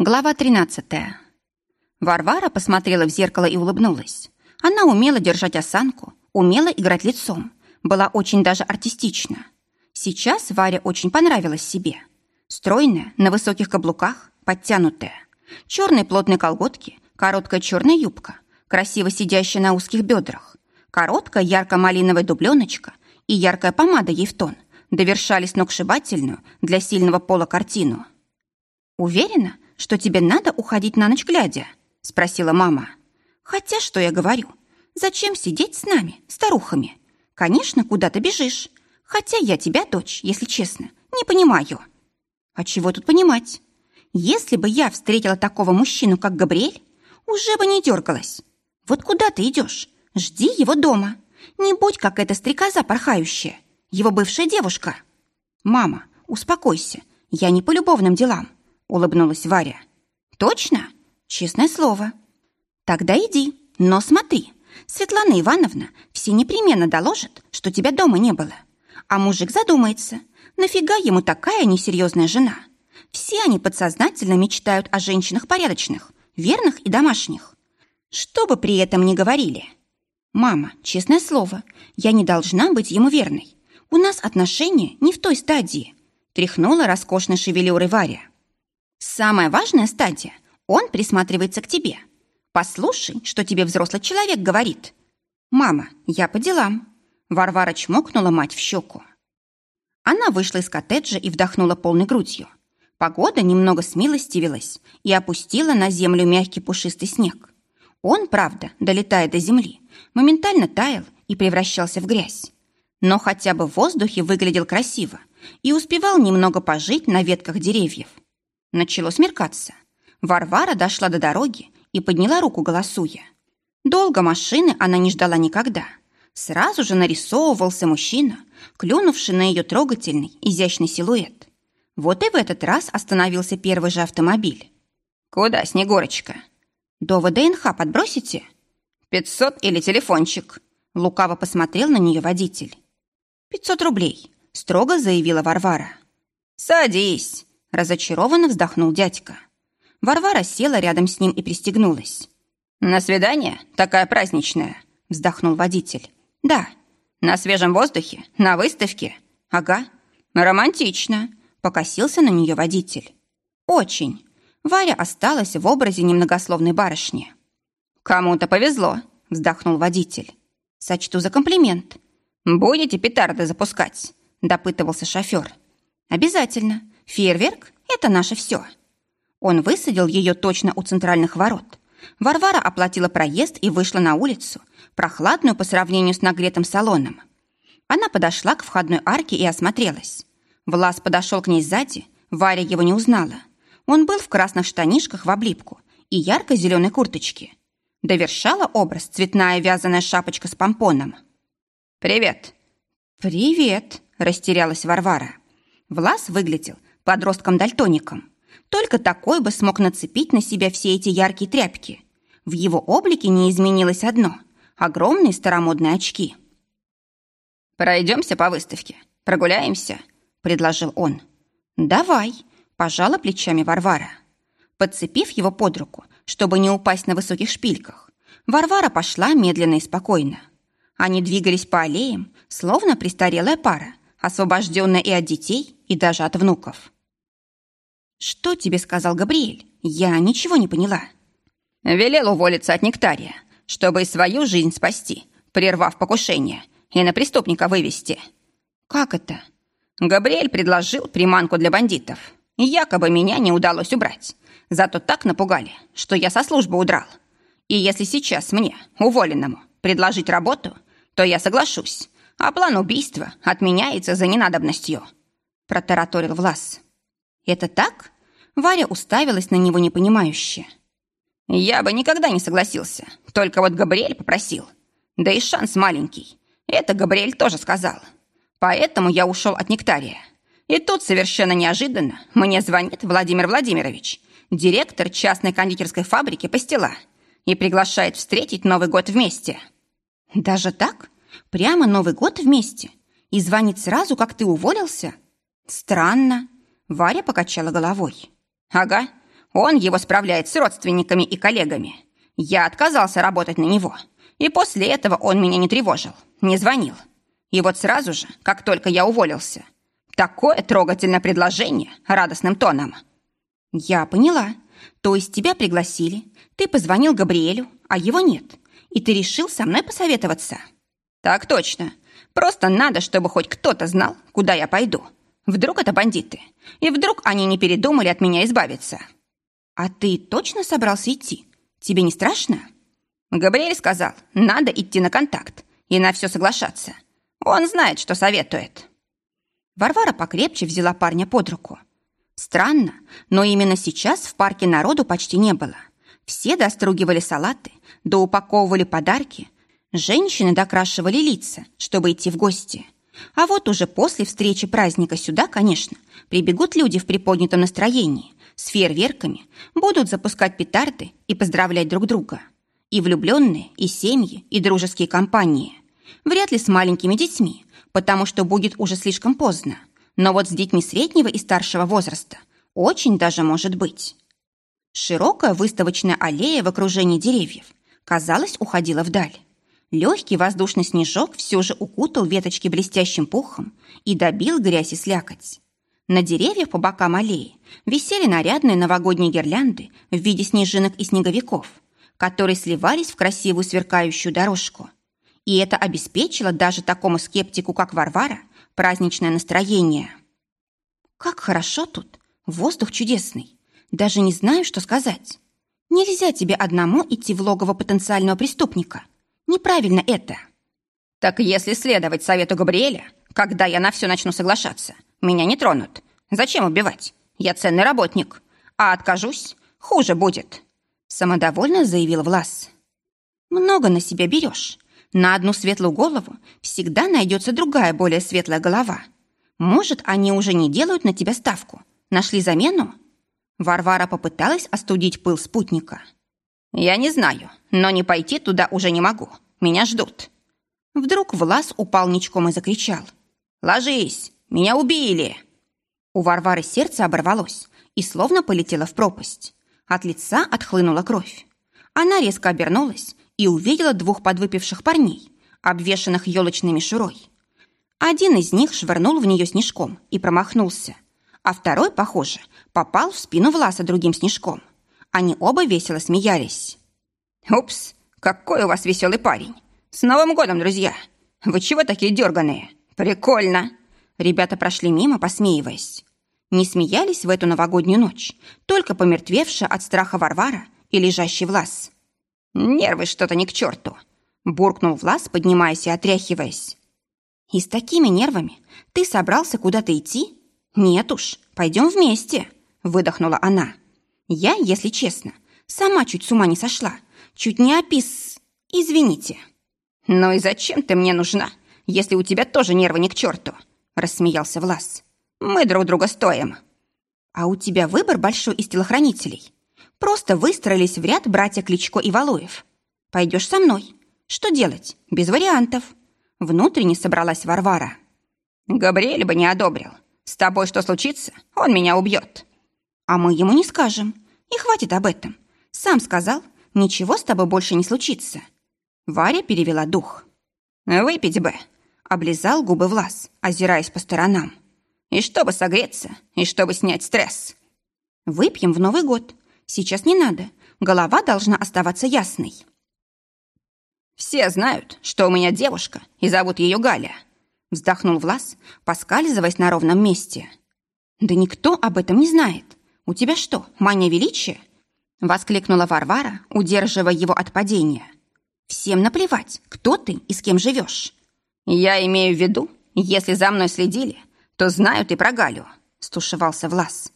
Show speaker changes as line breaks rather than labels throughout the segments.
Глава 13. Варвара посмотрела в зеркало и улыбнулась. Она умела держать осанку, умела играть лицом, была очень даже артистична. Сейчас Варя очень понравилась себе. Стройная, на высоких каблуках, подтянутая. Черные плотные колготки, короткая черная юбка, красиво сидящая на узких бедрах, короткая ярко-малиновая дубленочка и яркая помада ей в тон довершали сногсшибательную для сильного пола картину. Уверена, что тебе надо уходить на ночь глядя?» — спросила мама. «Хотя, что я говорю? Зачем сидеть с нами, старухами? Конечно, куда ты бежишь. Хотя я тебя, дочь, если честно, не понимаю». «А чего тут понимать? Если бы я встретила такого мужчину, как Габриэль, уже бы не дергалась. Вот куда ты идешь? Жди его дома. Не будь как эта стрекоза порхающая, его бывшая девушка». «Мама, успокойся, я не по любовным делам улыбнулась Варя. Точно? Честное слово. Тогда иди, но смотри. Светлана Ивановна все непременно доложит, что тебя дома не было. А мужик задумается, нафига ему такая несерьезная жена? Все они подсознательно мечтают о женщинах порядочных, верных и домашних. Что бы при этом ни говорили. Мама, честное слово, я не должна быть ему верной. У нас отношения не в той стадии. Тряхнула роскошной шевелюрой Варя. Самая важная стадия – он присматривается к тебе. Послушай, что тебе взрослый человек говорит. «Мама, я по делам». Варвара чмокнула мать в щеку. Она вышла из коттеджа и вдохнула полной грудью. Погода немного смилостивилась и опустила на землю мягкий пушистый снег. Он, правда, долетая до земли, моментально таял и превращался в грязь. Но хотя бы в воздухе выглядел красиво и успевал немного пожить на ветках деревьев. Начало смеркаться. Варвара дошла до дороги и подняла руку, голосуя. Долго машины она не ждала никогда. Сразу же нарисовывался мужчина, клюнувший на ее трогательный, изящный силуэт. Вот и в этот раз остановился первый же автомобиль. «Куда, Снегурочка?» «До ВДНХ подбросите?» «Пятьсот или телефончик?» Лукаво посмотрел на нее водитель. «Пятьсот рублей», — строго заявила Варвара. «Садись!» Разочарованно вздохнул дядька. Варвара села рядом с ним и пристегнулась. «На свидание? Такая праздничная!» Вздохнул водитель. «Да. На свежем воздухе? На выставке? Ага. Романтично!» Покосился на нее водитель. «Очень!» Варя осталась в образе немногословной барышни. «Кому-то повезло», — вздохнул водитель. «Сочту за комплимент». «Будете петарды запускать?» — допытывался шофер. «Обязательно. Фейерверк — это наше все. Он высадил ее точно у центральных ворот. Варвара оплатила проезд и вышла на улицу, прохладную по сравнению с нагретым салоном. Она подошла к входной арке и осмотрелась. Влас подошел к ней сзади, Варя его не узнала. Он был в красных штанишках в облипку и ярко-зеленой курточке. Довершала образ цветная вязаная шапочка с помпоном. «Привет!» «Привет!» – растерялась Варвара. Влас выглядел подростком-дальтоником. Только такой бы смог нацепить на себя все эти яркие тряпки. В его облике не изменилось одно – огромные старомодные очки. «Пройдемся по выставке, прогуляемся», – предложил он. «Давай», – пожала плечами Варвара. Подцепив его под руку, чтобы не упасть на высоких шпильках, Варвара пошла медленно и спокойно. Они двигались по аллеям, словно престарелая пара, освобожденная и от детей, и даже от внуков. «Что тебе сказал Габриэль? Я ничего не поняла». «Велел уволиться от Нектария, чтобы свою жизнь спасти, прервав покушение, и на преступника вывести». «Как это?» Габриэль предложил приманку для бандитов. Якобы меня не удалось убрать. Зато так напугали, что я со службы удрал. И если сейчас мне, уволенному, предложить работу, то я соглашусь, а план убийства отменяется за ненадобностью», — протараторил Влас. «Это так?» Варя уставилась на него непонимающе. «Я бы никогда не согласился, только вот Габриэль попросил. Да и шанс маленький. Это Габриэль тоже сказал. Поэтому я ушел от Нектария. И тут совершенно неожиданно мне звонит Владимир Владимирович, директор частной кондитерской фабрики «Пастила», и приглашает встретить Новый год вместе. «Даже так? Прямо Новый год вместе? И звонит сразу, как ты уволился? Странно. Варя покачала головой. Ага, Он его справляет с родственниками и коллегами. Я отказался работать на него. И после этого он меня не тревожил, не звонил. И вот сразу же, как только я уволился, такое трогательное предложение радостным тоном.
Я поняла. То есть тебя пригласили, ты позвонил Габриэлю, а его нет, и ты решил со мной посоветоваться?
Так точно. Просто надо, чтобы хоть кто-то знал, куда я пойду. Вдруг это бандиты, и вдруг они не передумали от меня избавиться.
А ты точно собрался идти? Тебе не страшно?
Габриэль сказал, надо идти на контакт и на все соглашаться. Он знает, что советует.
Варвара покрепче взяла парня под руку. Странно, но именно сейчас в парке народу почти не было. Все достругивали салаты, доупаковывали подарки. Женщины докрашивали лица, чтобы идти в гости. А вот уже после встречи праздника сюда, конечно, прибегут люди в приподнятом настроении, с фейерверками, будут запускать петарды и поздравлять друг друга. И влюбленные, и семьи, и дружеские компании. Вряд ли с маленькими детьми, потому что будет уже слишком поздно. Но вот с детьми среднего и старшего возраста очень даже может быть. Широкая выставочная аллея в окружении деревьев, казалось, уходила вдаль. Легкий воздушный снежок все же укутал веточки блестящим пухом и добил грязь и слякоть. На деревьях по бокам аллеи висели нарядные новогодние гирлянды в виде снежинок и снеговиков, которые сливались в красивую сверкающую дорожку. И это обеспечило даже такому скептику, как Варвара, праздничное настроение. «Как хорошо тут! Воздух чудесный! Даже не знаю, что сказать. Нельзя тебе одному идти в логово потенциального преступника!» Неправильно это.
Так если следовать совету Габриэля, когда я на все начну соглашаться, меня не тронут. Зачем убивать? Я ценный работник. А откажусь, хуже будет. Самодовольно заявил Влас.
Много на себя берешь. На одну светлую голову всегда найдется другая, более светлая голова. Может, они уже не делают на тебя ставку? Нашли замену? Варвара попыталась остудить пыл спутника.
«Я не знаю, но не пойти туда уже не могу. Меня ждут».
Вдруг Влас упал ничком и закричал.
«Ложись! Меня убили!»
У Варвары сердце оборвалось и словно полетело в пропасть. От лица отхлынула кровь. Она резко обернулась и увидела двух подвыпивших парней, обвешанных елочной мишурой. Один из них швырнул в нее снежком и промахнулся, а второй, похоже, попал в спину Власа другим снежком. Они оба весело смеялись.
«Упс, какой у вас веселый парень! С Новым годом, друзья! Вы чего такие дерганые? Прикольно!»
Ребята прошли мимо, посмеиваясь. Не смеялись в эту новогоднюю ночь, только помертвевшая от страха Варвара и лежащий Влас.
«Нервы что-то не к черту!» буркнул Влас, поднимаясь и отряхиваясь.
«И с такими нервами ты собрался куда-то идти? Нет уж, пойдем вместе!» выдохнула она. Я, если честно, сама чуть с ума не сошла. Чуть не опис... Извините.
«Ну и зачем ты мне нужна, если у тебя тоже нервы не к черту?» рассмеялся Влас. «Мы друг друга стоим».
«А у тебя выбор большой из телохранителей. Просто выстроились в ряд братья Кличко и Валуев. Пойдешь со мной. Что делать? Без вариантов». Внутренне собралась Варвара.
«Габриэль бы не одобрил. С тобой что случится, он меня убьет».
А мы ему не скажем. И хватит об этом. Сам сказал, ничего с тобой больше не случится. Варя перевела дух.
«Выпить бы», —
облизал губы Влас, озираясь по сторонам.
«И чтобы согреться, и чтобы снять стресс».
«Выпьем в Новый год. Сейчас не надо. Голова должна оставаться ясной».
«Все знают, что у меня девушка, и зовут ее Галя», — вздохнул Влас, поскальзываясь на ровном месте.
«Да никто об этом не знает. «У тебя что, мания величия?» — воскликнула Варвара, удерживая его от падения. «Всем наплевать, кто ты и с кем живешь».
«Я имею в виду, если за мной следили, то знают и про Галю», — стушевался Влас.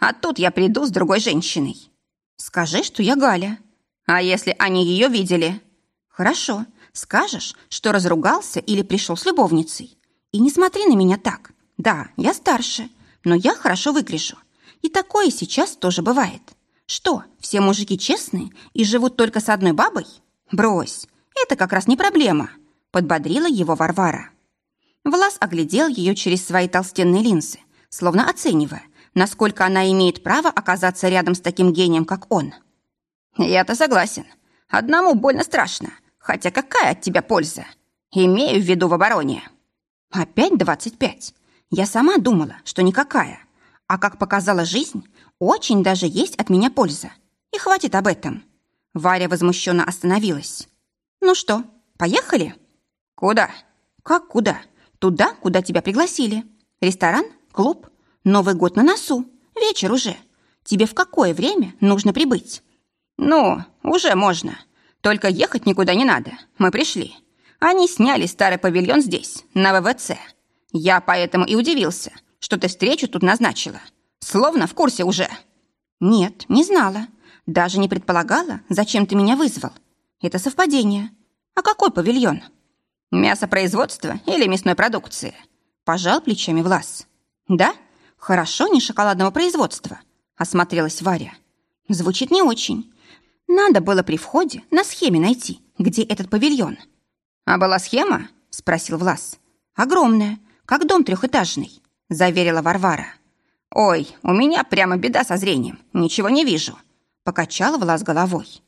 «А тут я приду с другой женщиной».
«Скажи, что я Галя».
«А если они ее видели?»
«Хорошо, скажешь, что разругался или пришел с любовницей. И не смотри на меня так. Да, я старше, но я хорошо выгляжу. И такое сейчас тоже бывает. Что, все мужики честные и живут только с одной бабой? Брось, это как раз не проблема, подбодрила его Варвара. Влас оглядел ее через свои толстенные линзы, словно оценивая,
насколько она имеет право оказаться рядом с таким гением, как он.
Я-то согласен. Одному больно страшно. Хотя какая от тебя польза? Имею в виду в обороне.
Опять двадцать пять. Я сама думала, что никакая. А как показала жизнь, очень даже есть от меня польза. И хватит об этом. Варя возмущенно остановилась. Ну что, поехали?
Куда?
Как куда? Туда, куда тебя пригласили. Ресторан? Клуб? Новый год на носу. Вечер уже. Тебе в какое время нужно прибыть?
Ну, уже можно. Только ехать никуда не надо. Мы пришли. Они сняли старый павильон здесь, на ВВЦ. Я поэтому и удивился, что ты встречу тут назначила. Словно в курсе уже.
Нет, не знала. Даже не предполагала, зачем ты меня вызвал. Это совпадение. А какой павильон?
Мясопроизводство или мясной продукции?
Пожал плечами Влас. Да? Хорошо, не шоколадного производства. Осмотрелась Варя. Звучит не очень. Надо было при входе на схеме найти, где этот павильон.
А была схема? Спросил Влас.
Огромная, как дом трехэтажный, заверила Варвара.
Ой, у меня прямо беда со зрением, ничего не вижу.
Покачала Влас головой.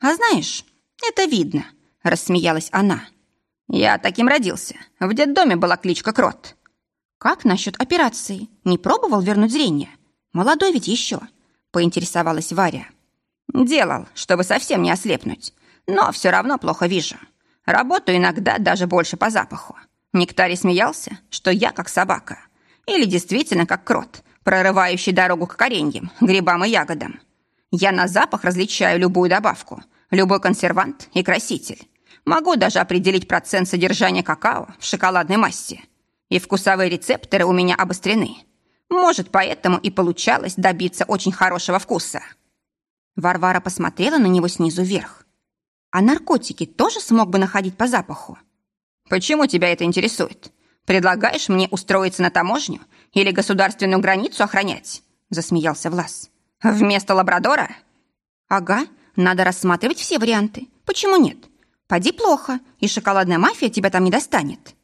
А знаешь, это видно, рассмеялась она.
Я таким родился. В детдоме была кличка Крот.
Как насчет операции? Не пробовал вернуть зрение? Молодой ведь еще, поинтересовалась Варя.
Делал, чтобы совсем не ослепнуть, но все равно плохо вижу. Работаю иногда даже больше по запаху. Нектарий смеялся, что я как собака. Или действительно как крот, прорывающий дорогу к кореньям, грибам и ягодам. Я на запах различаю любую добавку, любой консервант и краситель. Могу даже определить процент содержания какао в шоколадной массе. И вкусовые рецепторы у меня обострены. Может, поэтому и получалось добиться очень хорошего вкуса.
Варвара посмотрела на него снизу вверх. А наркотики тоже смог бы находить по запаху?
Почему тебя это интересует? Предлагаешь мне устроиться на таможню или государственную границу охранять? Засмеялся Влас. Вместо лабрадора?
Ага, надо рассматривать все варианты. Почему нет? Поди плохо, и шоколадная мафия тебя там не достанет.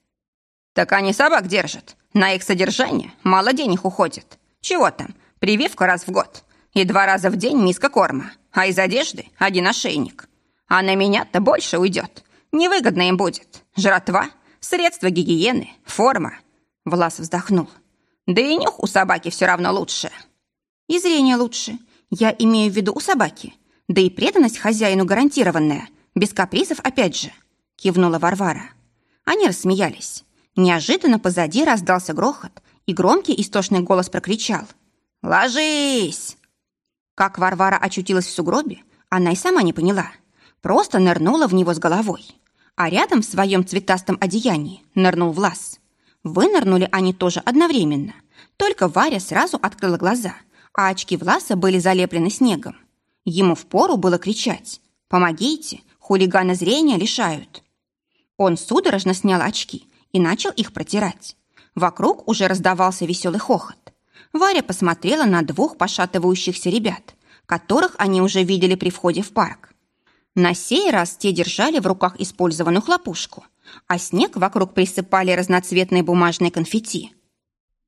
Так они собак держат. На их содержание мало денег уходит. Чего там, прививка раз в год. И два раза в день миска корма. А из одежды один ошейник. А на меня-то больше уйдет. Невыгодно им будет. Жратва, средства гигиены, форма. Влас вздохнул. Да и нюх у собаки все равно лучше.
И зрение лучше. Я имею в виду у собаки. Да и преданность хозяину гарантированная – без капризов опять же», — кивнула Варвара. Они рассмеялись. Неожиданно позади раздался грохот, и громкий истошный голос прокричал.
«Ложись!»
Как Варвара очутилась в сугробе, она и сама не поняла. Просто нырнула в него с головой. А рядом в своем цветастом одеянии нырнул Влас. Вынырнули они тоже одновременно. Только Варя сразу открыла глаза, а очки Власа были залеплены снегом. Ему впору было кричать «Помогите! Хулиганы зрения лишают. Он судорожно снял очки и начал их протирать. Вокруг уже раздавался веселый хохот. Варя посмотрела на двух пошатывающихся ребят, которых они уже видели при входе в парк. На сей раз те держали в руках использованную хлопушку, а снег вокруг присыпали разноцветные бумажные конфетти.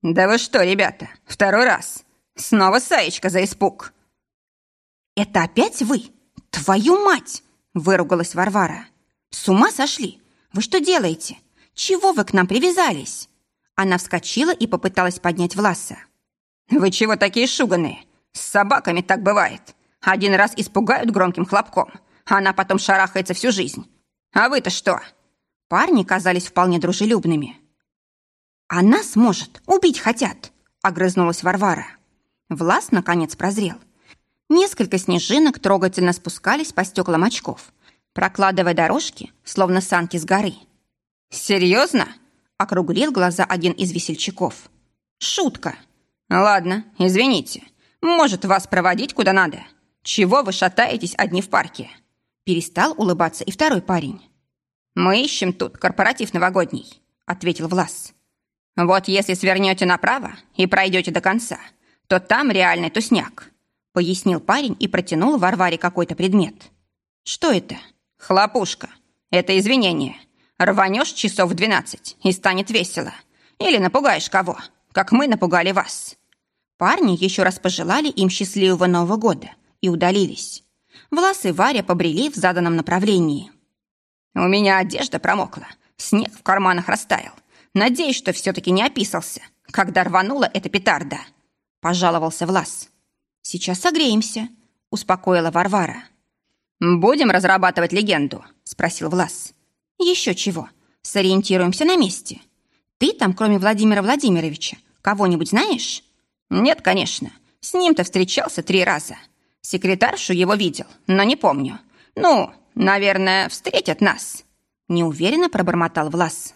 «Да вы что, ребята, второй раз? Снова Саечка за испуг!»
«Это опять вы? Твою мать!» Выругалась Варвара. «С ума сошли? Вы что делаете? Чего вы к нам привязались?» Она вскочила и попыталась поднять Власа.
«Вы чего такие шуганые? С собаками так бывает. Один раз испугают громким хлопком, она потом шарахается всю жизнь. А вы-то что?»
Парни казались вполне дружелюбными. «А нас, может, убить хотят», — огрызнулась Варвара. Влас, наконец, прозрел — Несколько снежинок трогательно спускались по стеклам очков, прокладывая дорожки, словно санки с горы.
«Серьезно?»
— округлил глаза один из весельчаков. «Шутка».
«Ладно, извините. Может, вас проводить куда надо? Чего вы шатаетесь одни в парке?»
Перестал улыбаться и второй парень.
«Мы ищем тут корпоратив новогодний», — ответил Влас. «Вот если свернете направо и пройдете до конца, то там реальный тусняк
пояснил парень и протянул Варваре какой-то предмет.
«Что это?» «Хлопушка. Это извинение. Рванешь часов в двенадцать, и станет весело. Или напугаешь кого, как мы напугали вас». Парни еще раз пожелали им счастливого Нового года и удалились. Влас и Варя побрели в заданном направлении. «У меня одежда промокла, снег в карманах растаял. Надеюсь, что все-таки не описался, когда рванула эта петарда», — пожаловался Влас. «Сейчас согреемся», — успокоила Варвара. «Будем разрабатывать легенду?» — спросил Влас. «Еще чего. Сориентируемся на месте. Ты там, кроме Владимира Владимировича, кого-нибудь знаешь?» «Нет, конечно. С ним-то встречался три раза. Секретаршу его видел, но не помню. Ну, наверное, встретят нас». Неуверенно пробормотал Влас.